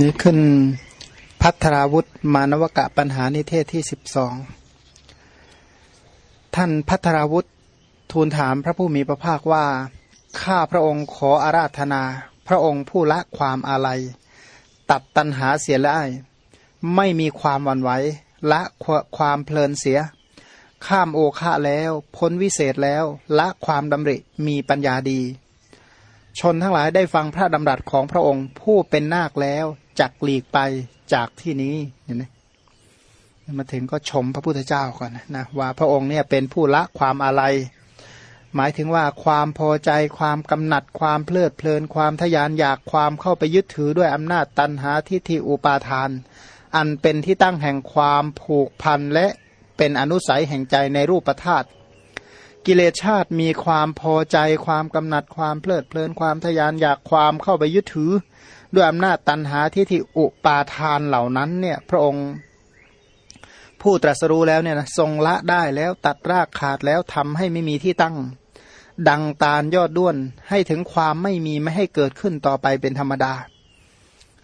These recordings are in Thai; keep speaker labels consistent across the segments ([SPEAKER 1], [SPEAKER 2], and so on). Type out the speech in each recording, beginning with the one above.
[SPEAKER 1] นี่ขึ้นพัทราวุธมานวกะปัญหานิเทศที่สิบสองท่านพัทราวุธทูลถามพระผู้มีพระภาคว่า ข้าพระองค์ขออาราธนา พระองค์ผู้ละความอาลัย ตัดตัณหาเสียแล้วไม่มีความวันไหวละความเพลินเสีย ข้ามโอคะแล้ว พ้นวิเศษแล้ว ละความดำริมีปัญญาดี ชนทั้งหลายได้ฟังพระดำรัสของพระองค์ผู้เป็นนาคแล้วจักหลีกไปจากที่นี้เห็นไหมมาถึงก็ชมพระพุทธเจ้าก่อนนะว่าพระองค์เนี่ยเป็นผู้ละความอะไร หมายถึงว่าความพอใจความกำหนัดความเพลิดเพลินความทยานอยากความเข้าไปยึดถือด้วยอำนาจตันหาทิฏฐิอุปาทาน อันเป็นที่ตั้งแห่งความผูกพันและเป็นอนุสัยแห่งใจในรูปธาตุ กิเลสชาติมีความพอใจความกำหนัดความเพลิดเพลินความทยานอยากความเข้าไปยึดถือ ด้วยอำนาจตันหาที่ที่อุปาทานเหล่านั้นเนี่ยพระองค์ผู้ตรัสรู้แล้วเนี่ยนะทรงละได้แล้วตัดรากขาดแล้วทำให้ไม่มีที่ตั้ง ดังตาลยอดด้วนให้ถึงความไม่มีไม่ให้เกิดขึ้นต่อไปเป็นธรรมดา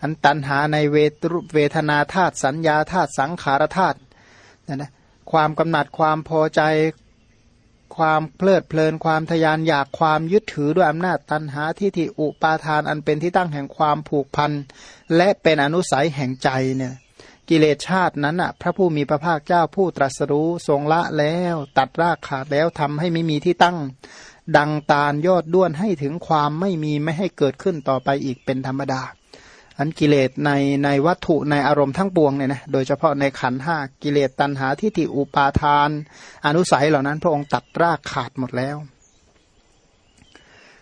[SPEAKER 1] อันตันหาในเวทเวทนาธาตุสัญญาธาตุสังขารธาตุนะนะความกำหนัดความพอใจ ความเพลิดเพลินความทยานอยากความยึดถือด้วยอำนาจตันหาที่ที่อุปาทานอันเป็นที่ตั้งแห่งความผูกพัน และเป็นอนุสัยแห่งใจเนี่ยกิเลสชาตินั้นอะพระผู้มีพระภาคเจ้าผู้ตรัสรู้ทรงละแล้ว ตัดรากขาดแล้วทำให้ไม่มีที่ตั้ง ดังตาลยอดด้วนให้ถึงความไม่มีไม่ให้เกิดขึ้นต่อไปอีกเป็นธรรมดา อันกิเลสในในวัตถุในอารมณ์ทั้งปวงเนี่ยนะ โดยเฉพาะในขันห้ากิเลสตัณหาทิฏฐิอุปาทาน อนุสัยเหล่านั้นพระองค์ตัดรากขาดหมดแล้ว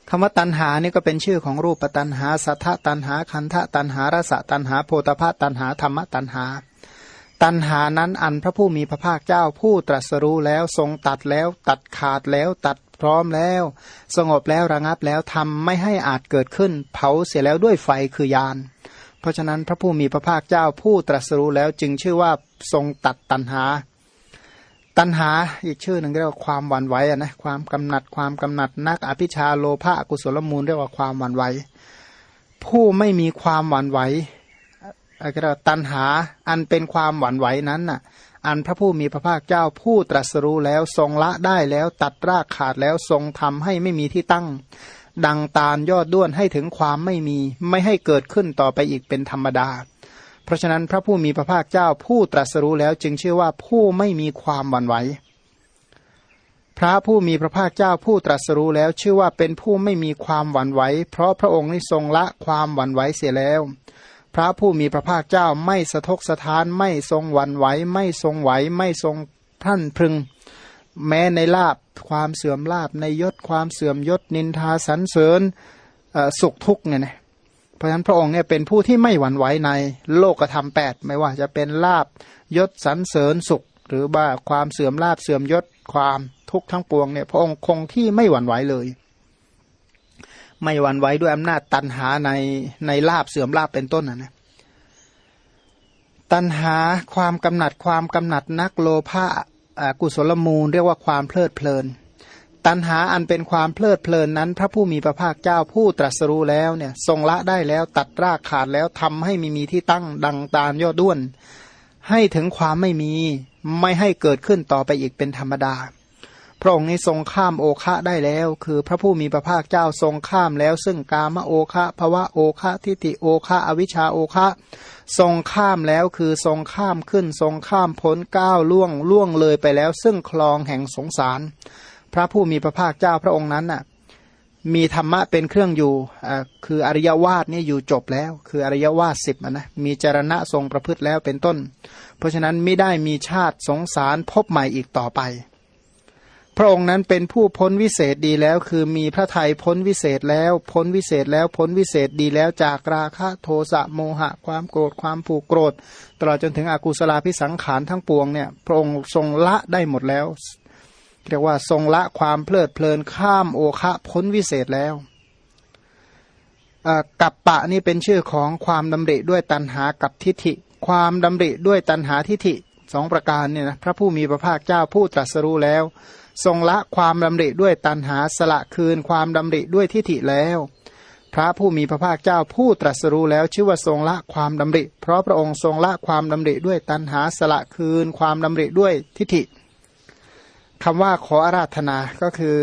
[SPEAKER 1] คำว่าตัณหานี่ก็เป็นชื่อของรูปตัณหา สัทธตัณหา คันธตัณหารสตัณหา โพธพะตัณหา ธรรมตัณหา ตัณหานั้นอันพระผู้มีพระภาคเจ้าผู้ตรัสรู้แล้วทรงตัดแล้ว ตัดขาดแล้วตัดพร้อมแล้ว สงบแล้วระงับแล้วทำไม่ให้อาจเกิดขึ้น เผาเสียแล้วด้วยไฟคือยาน เพราะฉะนั้นพระผู้มีพระภาคเจ้าผู้ตรัสรู้แล้วจึงชื่อว่าทรงตัดตัณหา ตัณหาอีกชื่อหนึ่งเรียกว่าความหวั่นไหวนะความกำหนัดความกำหนัดนักอภิชาโลภะกุศลมูลเรียกว่าความหวั่นไหวผู้ไม่มีความหวั่นไหวอะไรก็ตัณหาอันเป็นความหวั่นไหวนั้นน่ะ อันพระผู้มีพระภาคเจ้าผู้ตรัสรู้แล้วทรงละได้แล้วตัดรากขาดแล้วทรงทำให้ไม่มีที่ตั้ง ดังตาลยอดด้วนให้ถึงความไม่มี ไม่ให้เกิดขึ้นต่อไปอีกเป็นธรรมดา เพราะฉะนั้นพระผู้มีพระภาคเจ้าผู้ตรัสรู้แล้วจึงชื่อว่าผู้ไม่มีความหวั่นไหวพระผู้มีพระภาคเจ้าผู้ตรัสรู้แล้วชื่อว่าเป็นผู้ไม่มีความหวั่นไหวเพราะพระองค์นี้ทรงละความหวั่นไหวเสียแล้ว พระผู้มีพระภาคเจ้าไม่สะทกสะท้านไม่ทรงหวั่นไหวไม่ทรงไหวไม่ทรงท่านพึง แม้ในลาบความเสื่อมลาบในยศความเสื่อมยศนินทาสันเสริญสุขทุกเนี่ยนะเพราะฉะนั้นพระองค์เนี่ยเป็นผู้ที่ไม่หวั่นไหวในโลกธรรมแปดไม่ว่าจะเป็นลาบยศสันเสริญสุข หรือว่าความเสื่อมลาบเสื่อมยศความทุกข์ทั้งปวงเนี่ยพระองค์คงที่ไม่หวั่นไหวเลย ไม่หวั่นไหวด้วยอำนาจตันหาในในลาบเสื่อมลาบเป็นต้นนะนะตันหาความกำหนัดความกำหนัดนักโลภะ กุศลมูล เรียกว่าความเพลิดเพลิน ตัณหาอันเป็นความเพลิดเพลินนั้น พระผู้มีพระภาคเจ้าผู้ตรัสรู้แล้วเนี่ยทรงละได้แล้วตัดรากขาดแล้วทำให้มีมีที่ตั้งดังตามยอดด้วน ให้ถึงความไม่มีไม่ให้เกิดขึ้นต่อไปอีกเป็นธรรมดา พระองค์นี้ทรงข้ามโอคะได้แล้ว คือพระผู้มีพระภาคเจ้าทรงข้ามแล้ว ซึ่งกามโอคะภวะโอคะทิฏิโอคะอวิชชาโอคะ ทรงข้ามแล้วคือทรงข้ามขึ้น ทรงข้ามพ้นก้าวล่วงล่วงเลยไปแล้ว ซึ่งคลองแห่งสงสาร พระผู้มีพระภาคเจ้าพระองค์นั้นน่ะมีธรรมะเป็นเครื่องอยู่คืออริยวาสนี่อยู่จบแล้ว คืออริยวาสสิบนะมีจรณะทรงประพฤติแล้วเป็นต้น เพราะฉะนั้นไม่ได้มีชาติสงสารพบใหม่อีกต่อไป พระองค์นั้นเป็นผู้พ้นวิเศษดีแล้ว คือมีพระทัยพ้นวิเศษแล้ว พ้นวิเศษแล้วพ้นวิเศษดีแล้วจากราคะโทสะโมหะ ความโกรธความผูกโกรธ ตลอดจนถึงอกุศลาพิสังขารทั้งปวงเนี่ยพระองค์ทรงละได้หมดแล้ว เรียกว่าทรงละความเพลิดเพลินข้ามโอคะพ้นวิเศษแล้วกับปะนี่เป็นชื่อของความดำริด้วยตัณหากับทิฏฐิ ความดำริด้วยตัณหาทิฏฐิสองประการเนี่ยนะพระผู้มีพระภาคเจ้าผู้ตรัสรู้แล้ว ทรงละความดำริด้วยตันหาสละคืนความดำริด้วยทิฏฐิแล้ว พระผู้มีพระภาคเจ้าผู้ตรัสรู้แล้วชื่อว่าทรงละความดำริ เพราะพระองค์ทรงละความดำริด้วยตัณหาสละคืน ความดำริด้วยทิฏฐิคำว่าขออาราธนาก็คือ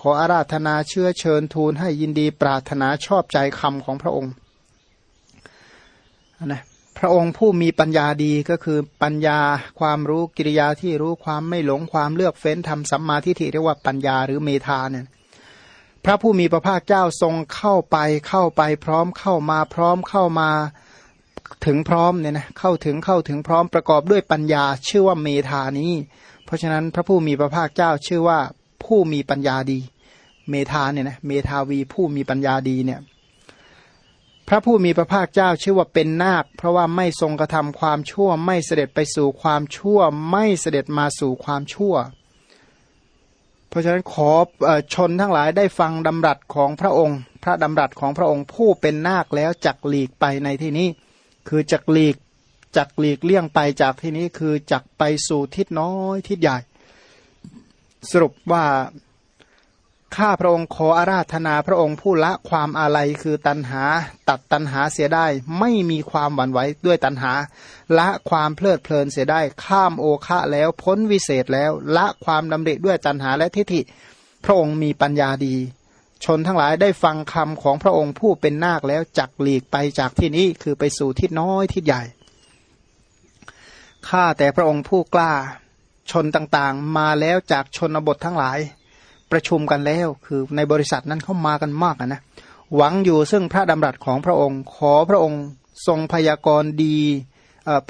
[SPEAKER 1] ขออาราธนาเชื่อเชิญทูลให้ยินดีปรารถนาชอบใจคำของพระองค์นะ ระองค์ผู้มีปัญญาดีก็คือปัญญาความรู้กิริยาที่รู้ความไม่หลงความเลือกเฟ้นทำสัมมาทิฏฐิเรียกว่าปัญญาหรือเมธาเนี่ยพระผู้มีพระภาคเจ้าทรงเข้าไปเข้าไปพร้อมเข้ามาพร้อมเข้ามาถึงพร้อมเนี่ยนะเข้าถึงเข้าถึงพร้อมประกอบด้วยปัญญาชื่อว่าเมธานี้ เพราะฉะนั้นพระผู้มีพระภาคเจ้าชื่อว่าผู้มีปัญญาดี เมธาเนี่ยนะเมธาวีผู้มีปัญญาดีเนี่ย พระผู้มีพระภาคเจ้าชื่อว่าเป็นนาค เพราะว่าไม่ทรงกระทำความชั่ว ไม่เสด็จไปสู่ความชั่ว ไม่เสด็จมาสู่ความชั่ว เพราะฉะนั้นขอชนทั้งหลายได้ฟังดำรัสของพระองค์ พระดำรัสของพระองค์ผู้เป็นนาคแล้วจักหลีกไปในที่นี้ คือจักหลีกจักหลีกเลี่ยงไปจากที่นี้คือจักไปสู่ทิศน้อยทิศใหญ่ สรุปว่า ข้าพระองค์ขออาราธนาพระองค์ผู้ละความอาลัยคือตันหา ตัดตันหาเสียได้ ไม่มีความหวั่นไหวด้วยตันหา ละความเพลิดเพลินเสียได้ ข้ามโอคะแล้วพ้นวิเศษแล้ว ละความดำริด้วยตันหาและทิฏฐิ พระองค์มีปัญญาดี ชนทั้งหลายได้ฟังคำของพระองค์ผู้เป็นนาคแล้วจักหลีกไปจากที่นี้คือไปสู่ทิศน้อยทิศใหญ่ข้าแต่พระองค์ผู้กล้า ชนต่างๆ มาแล้วจากชนบททั้งหลาย ประชุมกันแล้ว คือในบริษัทนั้นเข้ามากันมากนะหวังอยู่ซึ่งพระดำรัสของพระองค์ ขอพระองค์ทรงพยากรณ์ดี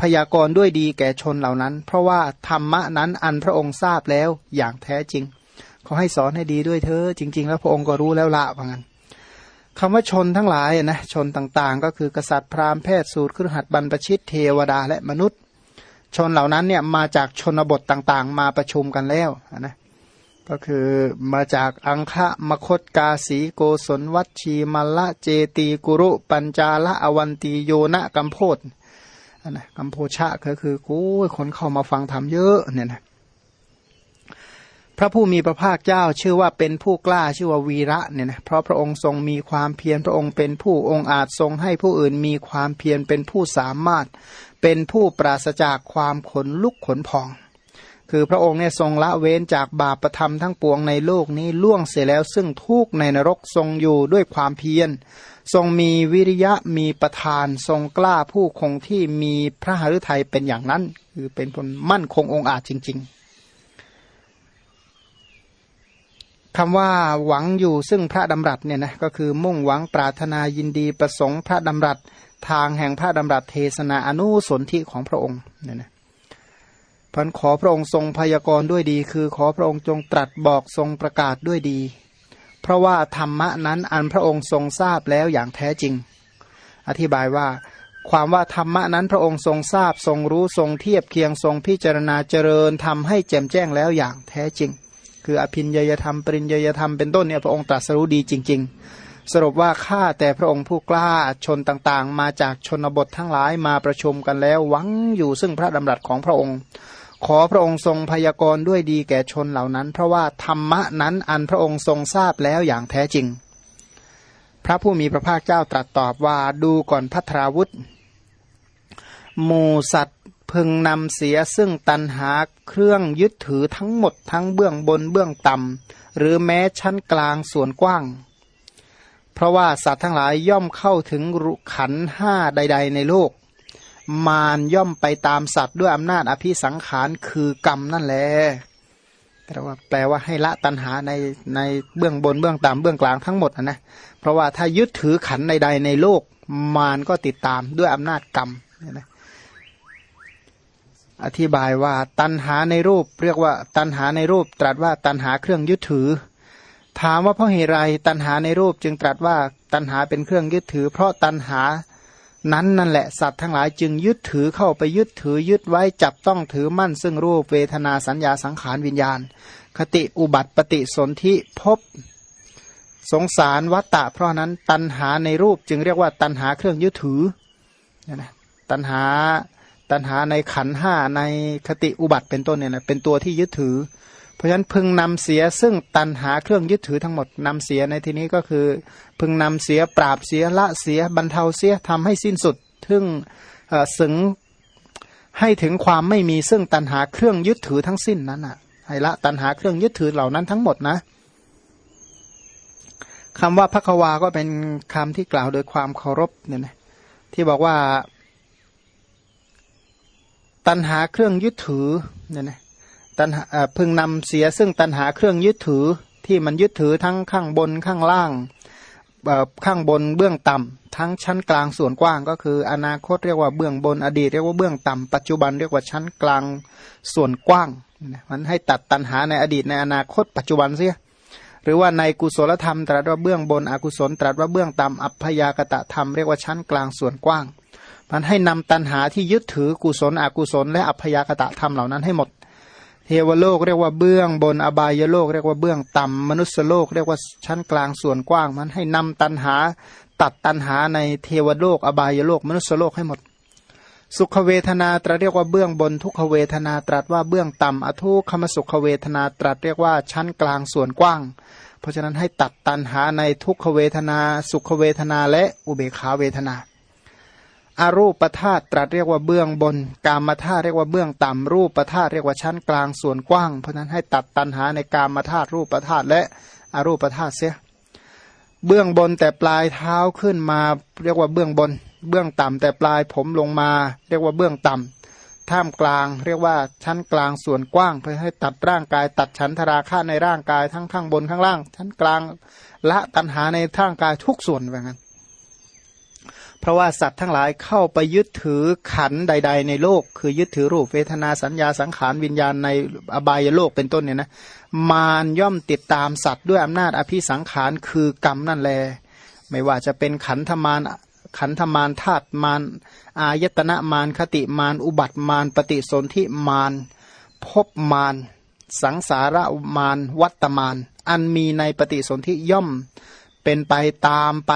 [SPEAKER 1] พยากรณ์ด้วยดีแก่ชนเหล่านั้น เพราะว่าธรรมะนั้นอันพระองค์ทราบแล้วอย่างแท้จริงเขาให้สอนให้ดีด้วยเธอจริง ๆ แล้วพระองค์ก็รู้แล้วละว่างั้นคำว่าชนทั้งหลายนะชนต่างๆ ก็คือกษัตริย์พราหมณ์แพทย์สูตรครหัสบรรพชิตเทวดาและมนุษย์ ชนเหล่านั้นเนี่ยมาจากชนบทต่างๆ มาประชุมกันแล้วนะ ก็คือมาจากอังคะมคตกาสีโกศลวัชีมละเจตีกุรุ ปัญจาละอวันตีโยนะกัมโพธนะกัมโพชะก็คือกูคนเข้ามาฟังธรรมเยอะเนี่ยนะพระผู้มีพระภาคเจ้าชื่อว่าเป็นผู้กล้าชื่อว่าวีระเนี่ยนะเพราะพระองค์ทรงมีความเพียรพระองค์เป็นผู้องอาจทรงให้ผู้อื่นมีความเพียรเป็นผู้สามารถ เป็นผู้ปราศจากความขนลุกขนพอง คือพระองค์เนี่ยทรงละเว้นจากบาปประธรรมทั้งปวงในโลกนี้ล่วงเสียแล้วซึ่งทุกในนรกทรงอยู่ด้วยความเพียร ทรงมีวิริยะมีประทาน ทรงกล้าผู้คงที่มีพระหฤทัยเป็นอย่างนั้น คือเป็นคนมั่นคงองอาจจริง ๆคำว่าหวังอยู่ซึ่งพระดำรัสเนี่ยนะก็คือมุ่งหวังปรารถนายินดีประสงค์พระดำรัสทางแห่งพระดำรัสเทศนาอนุสนธิของพระองค์เนี่ยนะ พันขอพระองค์ทรงพยากรณ์ด้วยดี คือขอพระองค์จงตรัสบอกทรงประกาศด้วยดี เพราะว่าธรรมะนั้นอันพระองค์ทรงทราบแล้วอย่างแท้จริง อธิบายว่า ความว่าธรรมะนั้นพระองค์ทรงทราบทรงรู้ทรงเทียบเคียงทรงพิจารณาเจริญทำให้แจ่มแจ้งแล้วอย่างแท้จริง คืออภินยยธรรมปริญยยธรรมเป็นต้นเนี่ยพระองค์ตรัสรู้ดีจริง ๆ สรุปว่าข้าแต่พระองค์ผู้กล้าชนต่างๆ มาจากชนบททั้งหลายมาประชุมกันแล้วหวังอยู่ซึ่งพระดำรัสของพระองค์ ขอพระองค์ทรงพยากรณ์ด้วยดีแก่ชนเหล่านั้น เพราะว่าธรรมะนั้นอันพระองค์ทรงทราบแล้วอย่างแท้จริง พระผู้มีพระภาคเจ้าตรัสตอบว่าดูก่อนพัทราวุธหมูสัตว์พึงนำเสียซึ่งตันหาเครื่องยึดถือทั้งหมดทั้งเบื้องบนเบื้องต่ำหรือแม้ชั้นกลางส่วนกว้าง เพราะว่าสัตว์ทั้งหลายย่อมเข้าถึงขันห้าใด ๆ ในโลก มารย่อมไปตามสัตว์ด้วยอำนาจอภิสังขารคือกรรมนั่นแหละแปลว่าแปลว่าให้ละตัณหาในในเบื้องบนเบื้องต่ำเบื้องกลางทั้งหมดนะเพราะว่าถ้ายึดถือขันใดๆในโลกมารก็ติดตามด้วยอำนาจกรรมนะอธิบายว่าตัณหาในรูปเรียกว่าตัณหาในรูป ตรัสว่าตัณหาเครื่องยึดถือ ถามว่าเพราะเหตุไรตัณหาในรูปจึงตรัสว่าตัณหาเป็นเครื่องยึดถือ เพราะตัณหา นั้นนั่นแหละสัตว์ทั้งหลายจึงยึดถือเข้าไปยึดถือยึดไว้จับต้องถือมั่นซึ่งรูปเวทนาสัญญาสังขารวิญญาณ คติอุบัติปฏิสนธิพบสงสารวัตตะ เพราะนั้นตัณหาในรูปจึงเรียกว่าตัณหาเครื่องยึดถือนะตัณหาตัณหาในขันห้าในคติอุบัติเป็นต้นเนี่ยนะเป็นตัวที่ยึดถือ ราะฉะนั้นพึงนำเสียซึ่งตันหาเครื่องยึดถือทั้งหมดนำเสียในที่นี้ก็คือ พึงนำเสียปราบเสียละเสียบรรเทาเสียทำให้สิ้นสุดทึ่งสึงให้ถึงความไม่มีซึ่งตันหาเครื่องยึดถือทั้งสิ้นนั้นอะให้ละตันหาเครื่องยึดถือเหล่านั้นทั้งหมดนะคำว่าพักวาก็เป็นคำที่กล่าวโดยความเคารพเนี่ยนะที่บอกว่า ตันหาเครื่องยึดถือเนี่ยนะ ตันพึงนำเสียซึ่งตันหาเครื่องยึดถือที่มันยึดถือทั้งข้างบนข้างล่างข้างบนเบื้องต่ำทั้งชั้นกลางส่วนกว้างก็คือ อนาคตเรียกว่าเบื้องบนอดีตเรียกว่าเบื้องต่ำปัจจุบันเรียกว่าชั้นกลางส่วนกว้างมันให้ตัดตันหาในอดีตในอนาคตปัจจุบันเสียหรือว่าในกุศลธรรมตรัสว่าเบื้องบนอกุศลตรัสว่าเบื้องต่ำอัพยากตะธรรมเรียกว่าชั้นกลางส่วนกว้าง มันให้นำตันหาที่ยึดถือกุศลอกุศลและอัพยากตะธรรมเหล่านั้นให้หมด เทวโลกเรียกว่าเบื้องบนอบายโลกเรียกว่าเบื้องต่ำมนุษยโลกเรียกว่าชั้นกลางส่วนกว้าง มันให้นำตันหา ตัดตันหาในเทวโลก อบายโลก มนุษยโลกให้หมด สุขเวทนาตรัสเรียกว่าเบื้องบนทุกขเวทนาตรัสว่าเบื้องต่ำอทุกขมสุขเวทนาตรัสเรียกว่าชั้นกลางส่วนกว้าง เพราะฉะนั้นให้ตัดตันหาในทุกขเวทนา สุขเวทนาและอุเบขาเวทนา อารูปธาตุตรัสเรียกว่าเบื้องบน กามธาตุเรียกว่าเบื้องต่ำรูปธาตุเรียกว่าชั้นกลางส่วนกว้าง เพราะนั้นให้ตัดตันหาในกามธาตุรูปธาตุและอรูปธาตุเสีย เบื้องบนแต่ปลายเท้าขึ้นมา เรียกว่าเบื้องบน เบื้องต่ำแต่ปลายผมลงมา เรียกว่าเบื้องต่ำท่ามกลาง เรียกว่าชั้นกลางส่วนกว้าง เพื่อให้ตัดร่างกาย ตัดชั้นธราค่าในร่างกายทั้งข้างบนข้างล่าง ชั้นกลางละตันหาในท่างกายทุกส่วนแบบนั้น พราะว่าสัตว์ทั้งหลายเข้าไปยึดถือขันใด ๆ ในโลก คือยึดถือรูปเวทนาสัญญาสังขารวิญญาณในอบายโลกเป็นต้นเนี่ยนะมารย่อมติดตามสัตว์ด้วยอำนาจอภิสังขารคือกรรมนั่นแล ไม่ว่าจะเป็นขันธมารขันธมารธาตุมารอายตนะมารคติมารอุบัติมารปฏิสนธิมารพบมารสังสารมารวัตมารอันมีในปฏิสนธิย่อมเป็นไปตามไป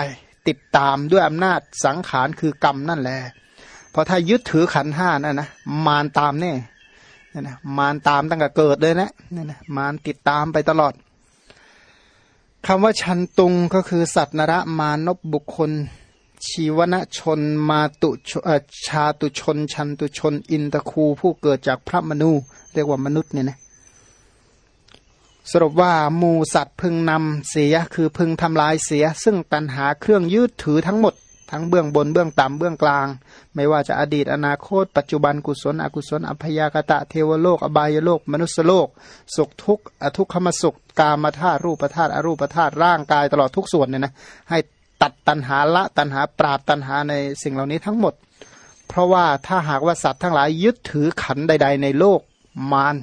[SPEAKER 1] ติดตามด้วยอำนาจสังขารคือกรรมนั่นแหละพราะถ้ายึดถือขันห้านั่นนะมารตามแน่นี่นะมารตามตั้งแต่เกิดเลยนะนี่นะมารติดตามไปตลอดคำว่าชันตุงก็คือสัตว์นรมานบบุคคล ชีวนชน มาตุชาตุชน ชันตุชน อินตะคูผู้เกิดจากพระมนู เรียกว่ามนุษย์เนี่ยนะ สรุปว่ามูสัตว์พึงนำเสียคือพึงทำลายเสีย ซึ่งตันหาเครื่องยืดถือทั้งหมด ทั้งเบื้องบนเบื้องต่ำเบื้องกลาง ไม่ว่าจะอดีตอนาคต ปัจจุบันกุศล อกุศล อัพยากตะเทวโลก อบายโลก มนุสโลก สุขทุกข์อทุกขมสุข กามธาตุรูปธาตุอรูปธาตุร่างกายตลอดทุกส่วนเนี่ยนะให้ตัดตันหาละตันหาปราบตันหาในสิ่งเหล่านี้ทั้งหมด เพราะว่าถ้าหากว่าสัตว์ทั้งหลายยึดถือขันใด ๆ ในโลกมาร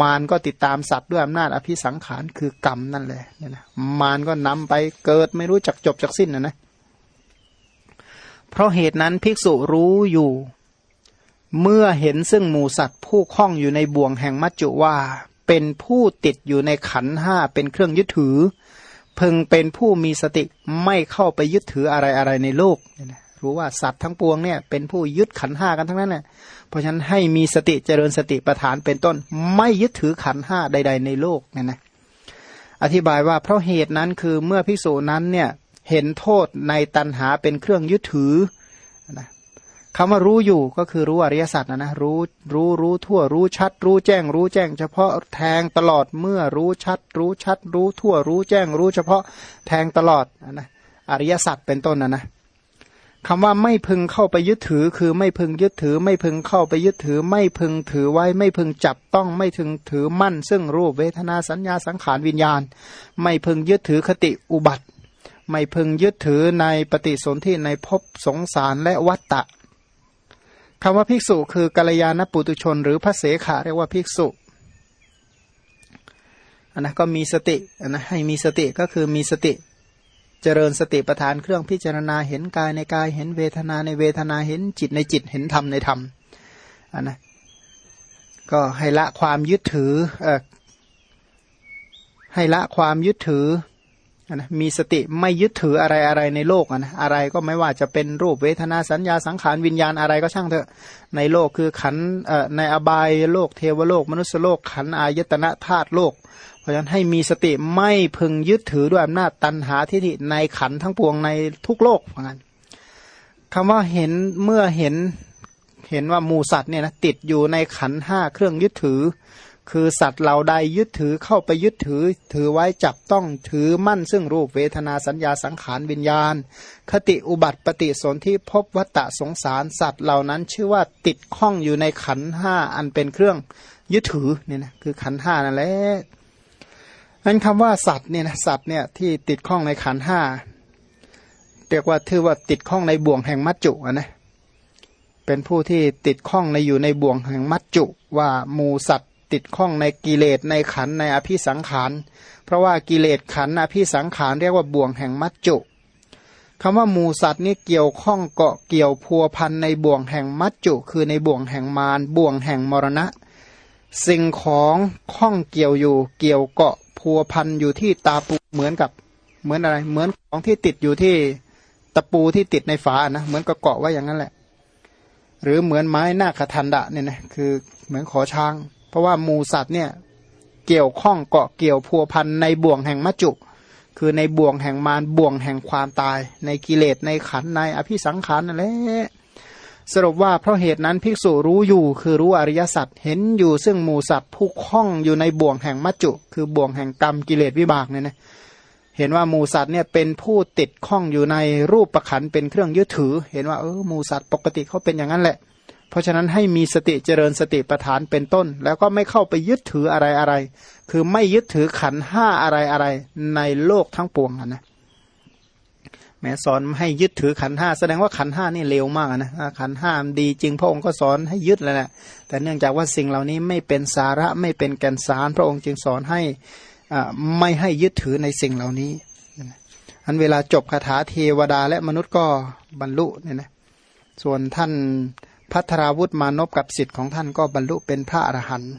[SPEAKER 1] มารก็ติดตามสัตว์ด้วยอำนาจอภิสังขารคือกรรมนั่นแหละเนี่ยนะมารก็นำไปเกิดไม่รู้จักจบจักสิ้นนะนะเพราะเหตุนั้นภิกษุรู้อยู่ เมื่อเห็นซึ่งหมูสัตว์ผู้คล้องอยู่ในบ่วงแห่งมัจจุว่า เป็นผู้ติดอยู่ในขันห้าเป็นเครื่องยึดถือ พึงเป็นผู้มีสติไม่เข้าไปยึดถืออะไรอะไรในโลกเนี่ยนะ รู้ว่าสัตว์ทั้งปวงเนี่ยเป็นผู้ยึดขันห้ากันทั้งนั้นเน่ยเพราะฉะนั้นให้มีสติเจริญสติปัฏฐานเป็นต้น ไม่ยึดถือขันห้าใด ๆ ในโลกเนี่ยนะอธิบายว่าเพราะเหตุนั้นคือเมื่อพิสูจนั้นเนี่ยเห็นโทษในตันหาเป็นเครื่องยึดถือนะคำว่ารู้อยู่ก็คือรู้อริยสัจนะนะรู้รู้รู้ทั่วรู้ชัด รู้แจ้ง รู้แจ้ง เฉพาะแทงตลอดเมื่อรู้ชัด รู้ชัด รู้ทั่วรู้แจ้ง รู้เฉพาะแทงตลอดนะอริยสัจเป็นต้นนะนะ คำว่าไม่พึงเข้าไปยึดถือ คือไม่พึงยึดถือ ไม่พึงเข้าไปยึดถือ ไม่พึงถือไว้ ไม่พึงจับต้องไม่พึงถือมั่น ซึ่งรูปเวทนาสัญญาสังขารวิญญาณ ไม่พึงยึดถือคติอุบัติ ไม่พึงยึดถือในปฏิสนธิในภพสงสารและวัตตะคำว่าภิกษุคือกัลยาณปุตุชน หรือพระเสขาเรียกว่าภิกษุอันนะก็มีสติอันนะให้มีสติก็คือมีสติ เจริญสติปัฏฐานเครื่องพิจารณาเห็นกายในกายเห็นเวทนาในเวทนาเห็นจิตในจิตเห็นธรรมในธรรมอันนะก็ให้ละความยึดถือเออให้ละความยึดถือนะมีสติไม่ยึดถืออะไรอะไรในโลกนะอะไรก็ไม่ว่าจะเป็นรูปเวทนาสัญญาสังขารวิญญาณอะไรก็ช่างเถอะในโลกคือขันในอบายโลกเทวโลก มนุษยโลกขันอายตนะธาตุโลก เพราะฉะนั้นให้มีสติไม่พึงยึดถือด้วยอำนาจตันหาทิฏฐิในขันทั้งปวงในทุกโลกเหมือนกันคำว่าเห็นเมื่อเห็นเห็นว่ามูสัตว์เนี่ยนะติดอยู่ในขันห้าเครื่องยึดถือ คือสัตว์เหล่าใดยึดถือเข้าไปยึดถือ ถือไว้จับต้องถือมั่นซึ่งรูปเวทนาสัญญาสังขารวิญญาณ คติอุบัติปฏิสนธิพบวัตตะสงสารสัตว์เหล่านั้นชื่อว่าติดข้องอยู่ในขันห้าอันเป็นเครื่องยึดถือเนี่ยนะคือขันห้านั่นแหละ นั้นคำว่าสัตว์เนี่ยนะสัตว์เนี่ยที่ติดข้องในขันห้าเรียกว่าถือว่าติดข้องในบ่วงแห่งมัจจุนะเป็นผู้ที่ติดข้องในอยู่ในบ่วงแห่งมัจจุ ว่ามูสัตวติดข้องในกิเลสในขันในอภิสังขาร เพราะว่ากิเลสขันอภิสังขารเรียกว่าบ่วงแห่งมัจจุคำว่ามูสัตว์นี่เกี่ยวข้องเกาะเกี่ยวพัวพันในบ่วงแห่งมัจจุ คือในบ่วงแห่งมารบ่วงแห่งมรณะ สิ่งของข้องเกี่ยวอยู่เกี่ยวเกาะ พัวพันอยู่ที่ตาปูเหมือนกับเหมือนอะไร เหมือนของที่ติดอยู่ที่ตะปูที่ติดในฝานะเหมือนกับเกาะไว้อย่างนั้นแหละ หรือเหมือนไม้หน้าขทันดะเนี่ยนะคือเหมือนขอช้าง เพราะว่ามูสัตว์เนี่ยเกี่ยวข้องเกาะเกี่ยวพัวพันในบ่วงแห่งมัจจุ คือในบ่วงแห่งมารบ่วงแห่งความตาย ในกิเลสในขันในอภิสังขารนั่นแหละ สรุปว่าเพราะเหตุนั้นภิกษุรู้อยู่คือรู้อริยสัจเห็นอยู่ซึ่งหมูสัตว์ผู้คล้องอยู่ในบ่วงแห่งมัจจุ คือบ่วงแห่งกรรมกิเลสวิบากเนี่ยนะเห็นว่าหมูสัตว์เนี่ยเป็นผู้ติดข้องอยู่ในรูปประขันเป็นเครื่องยึดถือ เห็นว่าเออหมูสัตว์ปกติเขาเป็นอย่างนั้นแหละ เพราะฉะนั้นให้มีสติเจริญสติปัฏฐานเป็นต้น แล้วก็ไม่เข้าไปยึดถืออะไรอะไร คือไม่ยึดถือขันห้าอะไรอะไรในโลกทั้งปวงนะ แม้สอนให้ยึดถือขันห้าแสดงว่าขันห้านี่เลวมากนะขันห้ามดีจริงพระองค์ก็สอนให้ยึดแล้วแหละแต่เนื่องจากว่าสิ่งเหล่านี้ไม่เป็นสาระไม่เป็นแก่นสาร พระองค์จึงสอนให้ไม่ให้ยึดถือในสิ่งเหล่านี้อันเวลาจบคาถาเทวดาและมนุษย์ก็บรรลุเนี่ยนะส่วนท่านพัทราวุฒิมานพกับสิทธิ์ของท่านก็บรรลุเป็นพระอรหันต์